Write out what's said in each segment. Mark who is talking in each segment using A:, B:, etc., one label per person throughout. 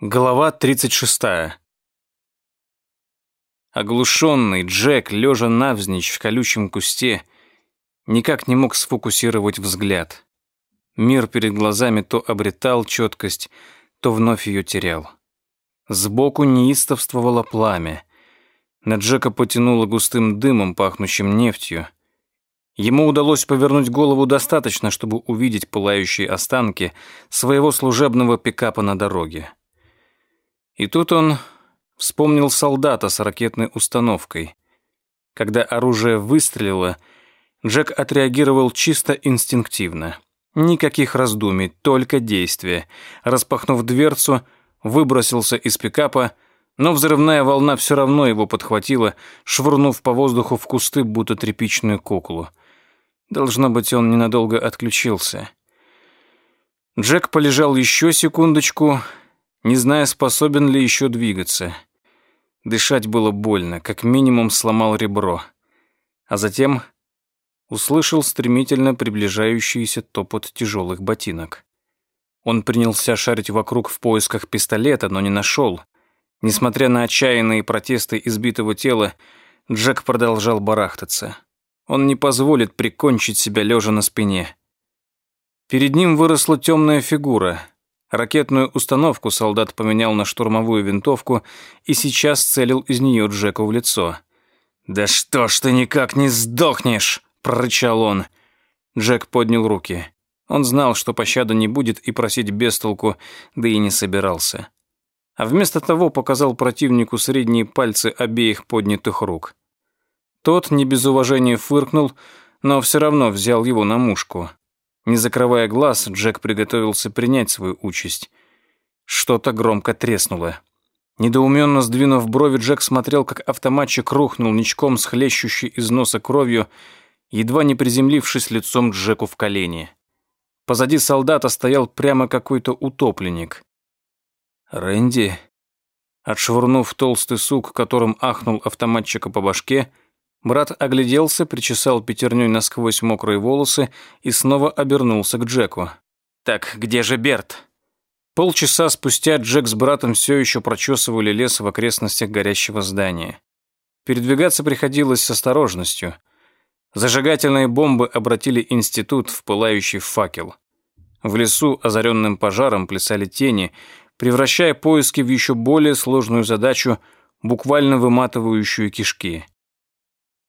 A: Глава 36. Оглушенный Джек, лежа навзничь в колючем кусте, никак не мог сфокусировать взгляд. Мир перед глазами то обретал четкость, то вновь ее терял. Сбоку неистовствовало пламя. На Джека потянуло густым дымом, пахнущим нефтью. Ему удалось повернуть голову достаточно, чтобы увидеть пылающие останки своего служебного пикапа на дороге. И тут он вспомнил солдата с ракетной установкой. Когда оружие выстрелило, Джек отреагировал чисто инстинктивно. Никаких раздумий, только действия. Распахнув дверцу, выбросился из пикапа, но взрывная волна все равно его подхватила, швырнув по воздуху в кусты, будто тряпичную куклу. Должно быть, он ненадолго отключился. Джек полежал еще секундочку не зная, способен ли еще двигаться. Дышать было больно, как минимум сломал ребро. А затем услышал стремительно приближающийся топот тяжелых ботинок. Он принялся шарить вокруг в поисках пистолета, но не нашел. Несмотря на отчаянные протесты избитого тела, Джек продолжал барахтаться. Он не позволит прикончить себя лежа на спине. Перед ним выросла темная фигура — Ракетную установку солдат поменял на штурмовую винтовку и сейчас целил из нее Джеку в лицо. «Да что ж ты никак не сдохнешь!» – прорычал он. Джек поднял руки. Он знал, что пощады не будет и просить без толку, да и не собирался. А вместо того показал противнику средние пальцы обеих поднятых рук. Тот не без уважения фыркнул, но все равно взял его на мушку. Не закрывая глаз, Джек приготовился принять свою участь. Что-то громко треснуло. Недоуменно сдвинув брови, Джек смотрел, как автоматчик рухнул ничком с хлещущей из носа кровью, едва не приземлившись лицом Джеку в колени. Позади солдата стоял прямо какой-то утопленник. «Рэнди?» Отшвырнув толстый сук, которым ахнул автоматчика по башке, Брат огляделся, причесал пятерней насквозь мокрые волосы и снова обернулся к Джеку. «Так где же Берт?» Полчаса спустя Джек с братом все еще прочесывали лес в окрестностях горящего здания. Передвигаться приходилось с осторожностью. Зажигательные бомбы обратили институт в пылающий факел. В лесу, озаренным пожаром, плясали тени, превращая поиски в еще более сложную задачу, буквально выматывающую кишки.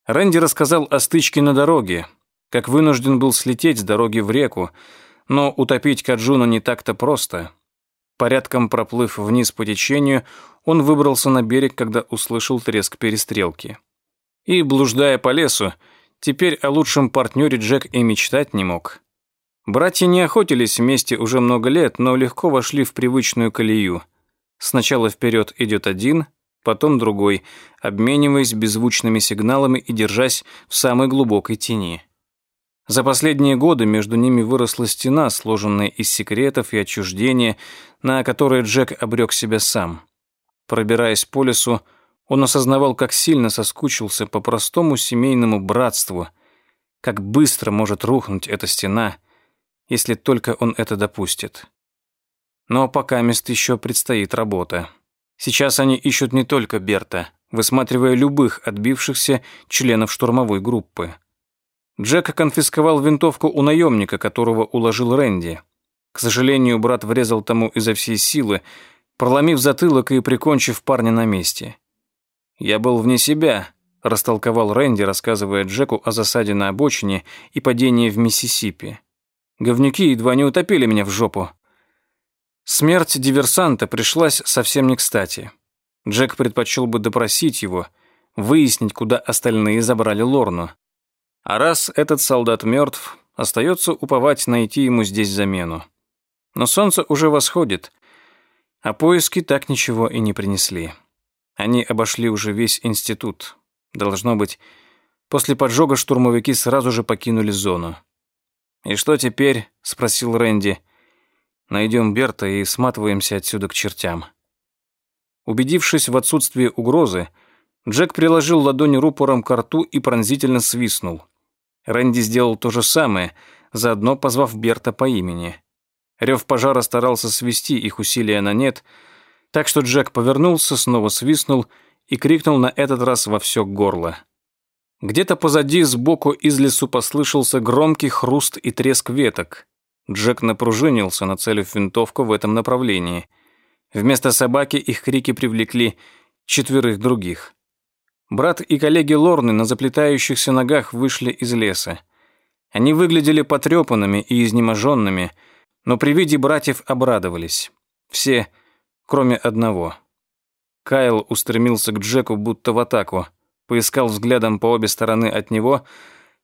A: Рэнди рассказал о стычке на дороге, как вынужден был слететь с дороги в реку, но утопить Каджуна не так-то просто. Порядком проплыв вниз по течению, он выбрался на берег, когда услышал треск перестрелки. И, блуждая по лесу, теперь о лучшем партнере Джек и мечтать не мог. Братья не охотились вместе уже много лет, но легко вошли в привычную колею. Сначала вперед идет один, потом другой, обмениваясь беззвучными сигналами и держась в самой глубокой тени. За последние годы между ними выросла стена, сложенная из секретов и отчуждения, на которой Джек обрек себя сам. Пробираясь по лесу, он осознавал, как сильно соскучился по простому семейному братству, как быстро может рухнуть эта стена, если только он это допустит. Но пока мест еще предстоит работа. Сейчас они ищут не только Берта, высматривая любых отбившихся членов штурмовой группы. Джек конфисковал винтовку у наемника, которого уложил Рэнди. К сожалению, брат врезал тому изо всей силы, проломив затылок и прикончив парня на месте. «Я был вне себя», — растолковал Рэнди, рассказывая Джеку о засаде на обочине и падении в Миссисипи. «Говнюки едва не утопили меня в жопу. Смерть диверсанта пришлась совсем не кстати. Джек предпочел бы допросить его, выяснить, куда остальные забрали Лорну. А раз этот солдат мертв, остается уповать найти ему здесь замену. Но солнце уже восходит, а поиски так ничего и не принесли. Они обошли уже весь институт. Должно быть, после поджога штурмовики сразу же покинули зону. «И что теперь?» — спросил Рэнди. Найдем Берта и сматываемся отсюда к чертям. Убедившись в отсутствии угрозы, Джек приложил ладонь рупором к рту и пронзительно свистнул. Рэнди сделал то же самое, заодно позвав Берта по имени. Рев пожара старался свести их усилия на нет, Так что Джек повернулся, снова свистнул и крикнул на этот раз во все горло. Где-то позади, сбоку из лесу послышался громкий хруст и треск веток. Джек напружинился, нацелив винтовку в этом направлении. Вместо собаки их крики привлекли четверых других. Брат и коллеги Лорны на заплетающихся ногах вышли из леса. Они выглядели потрепанными и изнеможенными, но при виде братьев обрадовались. Все, кроме одного. Кайл устремился к Джеку будто в атаку, поискал взглядом по обе стороны от него,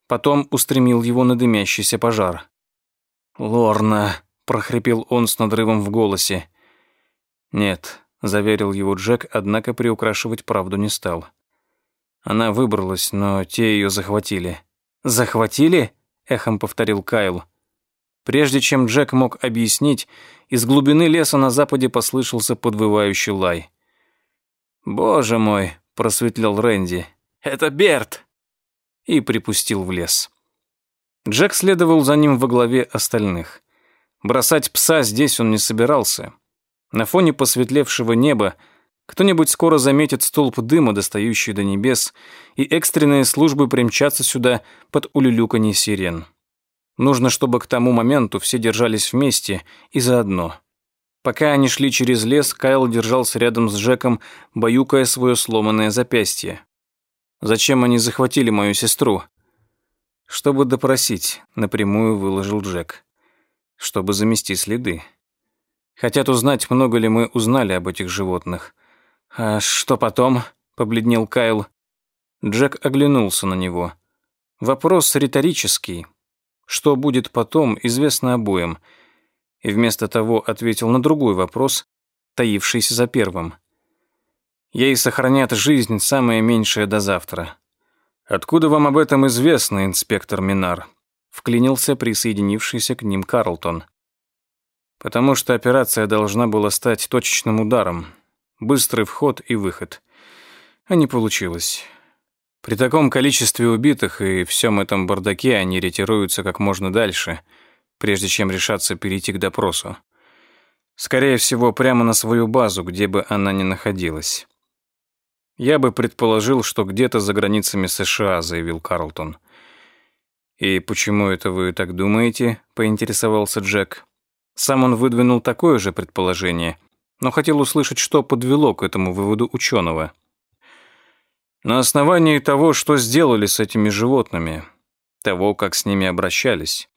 A: потом устремил его на дымящийся пожар. «Лорна», — прохрипел он с надрывом в голосе. «Нет», — заверил его Джек, однако приукрашивать правду не стал. Она выбралась, но те ее захватили. «Захватили?» — эхом повторил Кайл. Прежде чем Джек мог объяснить, из глубины леса на западе послышался подвывающий лай. «Боже мой!» — просветлел Рэнди. «Это Берт!» И припустил в лес. Джек следовал за ним во главе остальных. Бросать пса здесь он не собирался. На фоне посветлевшего неба кто-нибудь скоро заметит столб дыма, достающий до небес, и экстренные службы примчатся сюда под улюлюканье сирен. Нужно, чтобы к тому моменту все держались вместе и заодно. Пока они шли через лес, Кайл держался рядом с Джеком, баюкая свое сломанное запястье. «Зачем они захватили мою сестру?» «Чтобы допросить», — напрямую выложил Джек. «Чтобы замести следы. Хотят узнать, много ли мы узнали об этих животных. «А что потом?» — побледнел Кайл. Джек оглянулся на него. Вопрос риторический. Что будет потом, известно обоим. И вместо того ответил на другой вопрос, таившийся за первым. Ей сохранят жизнь самое меньшее до завтра. Откуда вам об этом известно, инспектор Минар? Вклинился присоединившийся к ним Карлтон. Потому что операция должна была стать точечным ударом, быстрый вход и выход. А не получилось. При таком количестве убитых и всем этом бардаке они ретируются как можно дальше, прежде чем решаться перейти к допросу. Скорее всего, прямо на свою базу, где бы она ни находилась. «Я бы предположил, что где-то за границами США», — заявил Карлтон. «И почему это вы так думаете?» — поинтересовался Джек. Сам он выдвинул такое же предположение — но хотел услышать, что подвело к этому выводу ученого. На основании того, что сделали с этими животными, того, как с ними обращались.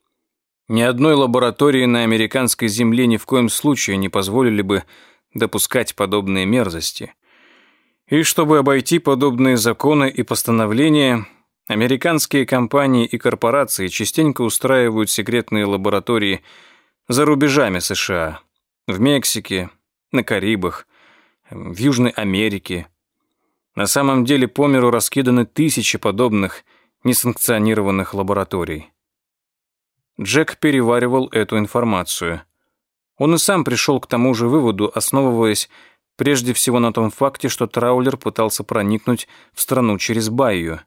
A: Ни одной лаборатории на американской земле ни в коем случае не позволили бы допускать подобные мерзости. И чтобы обойти подобные законы и постановления, американские компании и корпорации частенько устраивают секретные лаборатории за рубежами США, в Мексике, на Карибах, в Южной Америке. На самом деле по миру раскиданы тысячи подобных несанкционированных лабораторий. Джек переваривал эту информацию. Он и сам пришел к тому же выводу, основываясь прежде всего на том факте, что Траулер пытался проникнуть в страну через Байю.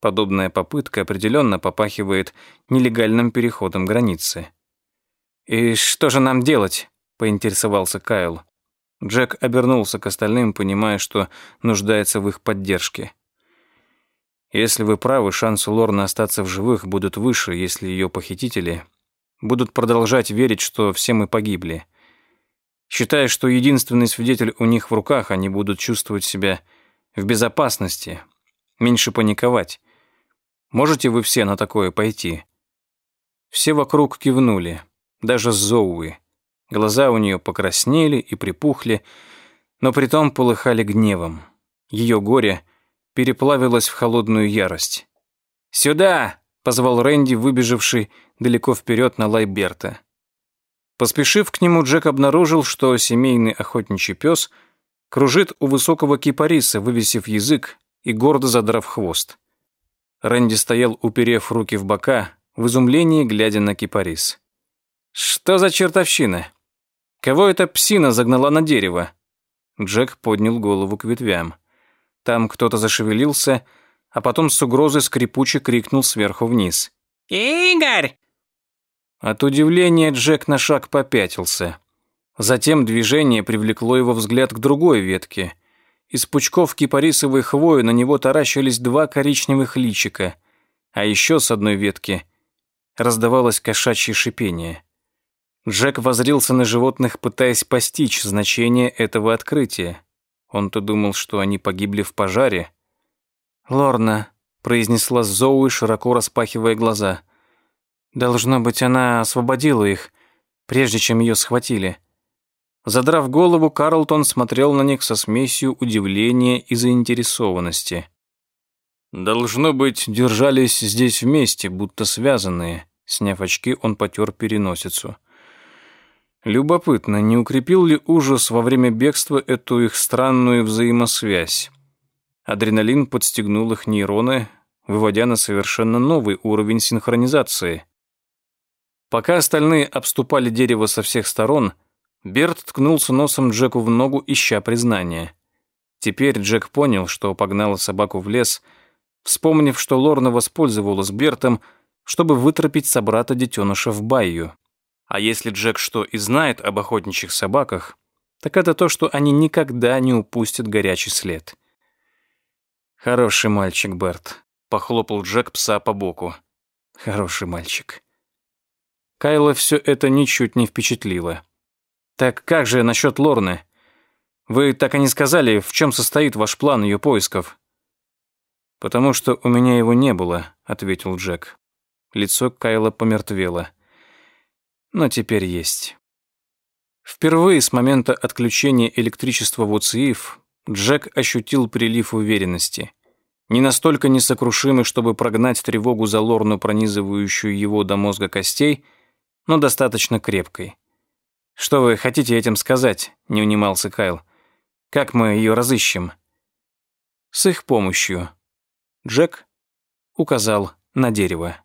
A: Подобная попытка определенно попахивает нелегальным переходом границы. «И что же нам делать?» — поинтересовался Кайл. Джек обернулся к остальным, понимая, что нуждается в их поддержке. Если вы правы, шансы Лорны остаться в живых будут выше, если ее похитители будут продолжать верить, что все мы погибли. Считая, что единственный свидетель у них в руках, они будут чувствовать себя в безопасности, меньше паниковать. Можете вы все на такое пойти? Все вокруг кивнули, даже Зоуи. Глаза у нее покраснели и припухли, но притом полыхали гневом. Ее горе переплавилось в холодную ярость. «Сюда!» — позвал Рэнди, выбежавший далеко вперед на Лайберта. Поспешив к нему, Джек обнаружил, что семейный охотничий пес кружит у высокого кипариса, вывесив язык и гордо задрав хвост. Рэнди стоял, уперев руки в бока, в изумлении глядя на кипарис. «Что за чертовщина? Кого эта псина загнала на дерево?» Джек поднял голову к ветвям. Там кто-то зашевелился, а потом с угрозой скрипуче крикнул сверху вниз.
B: «Игорь!»
A: От удивления Джек на шаг попятился. Затем движение привлекло его взгляд к другой ветке. Из пучков кипарисовой хвои на него таращились два коричневых личика, а еще с одной ветки раздавалось кошачье шипение. Джек возрился на животных, пытаясь постичь значение этого открытия. Он-то думал, что они погибли в пожаре. «Лорна», — произнесла Зоуи, широко распахивая глаза. «Должно быть, она освободила их, прежде чем ее схватили». Задрав голову, Карлтон смотрел на них со смесью удивления и заинтересованности. «Должно быть, держались здесь вместе, будто связанные». Сняв очки, он потер переносицу. Любопытно, не укрепил ли ужас во время бегства эту их странную взаимосвязь? Адреналин подстегнул их нейроны, выводя на совершенно новый уровень синхронизации. Пока остальные обступали дерево со всех сторон, Берт ткнулся носом Джеку в ногу, ища признания. Теперь Джек понял, что погнала собаку в лес, вспомнив, что Лорна воспользовалась Бертом, чтобы вытропить собрата детеныша в Байю. А если Джек что и знает об охотничьих собаках, так это то, что они никогда не упустят горячий след. «Хороший мальчик, Берт», — похлопал Джек пса по боку. «Хороший мальчик». Кайла все это ничуть не впечатлило. «Так как же насчет Лорны? Вы так и не сказали, в чем состоит ваш план ее поисков?» «Потому что у меня его не было», — ответил Джек. Лицо Кайла помертвело но теперь есть. Впервые с момента отключения электричества в УЦИИФ Джек ощутил прилив уверенности. Не настолько несокрушимый, чтобы прогнать тревогу за лорну, пронизывающую его до мозга костей, но достаточно крепкой. «Что вы хотите этим сказать?» — не унимался Кайл. «Как мы ее разыщем?» «С их помощью». Джек указал на дерево.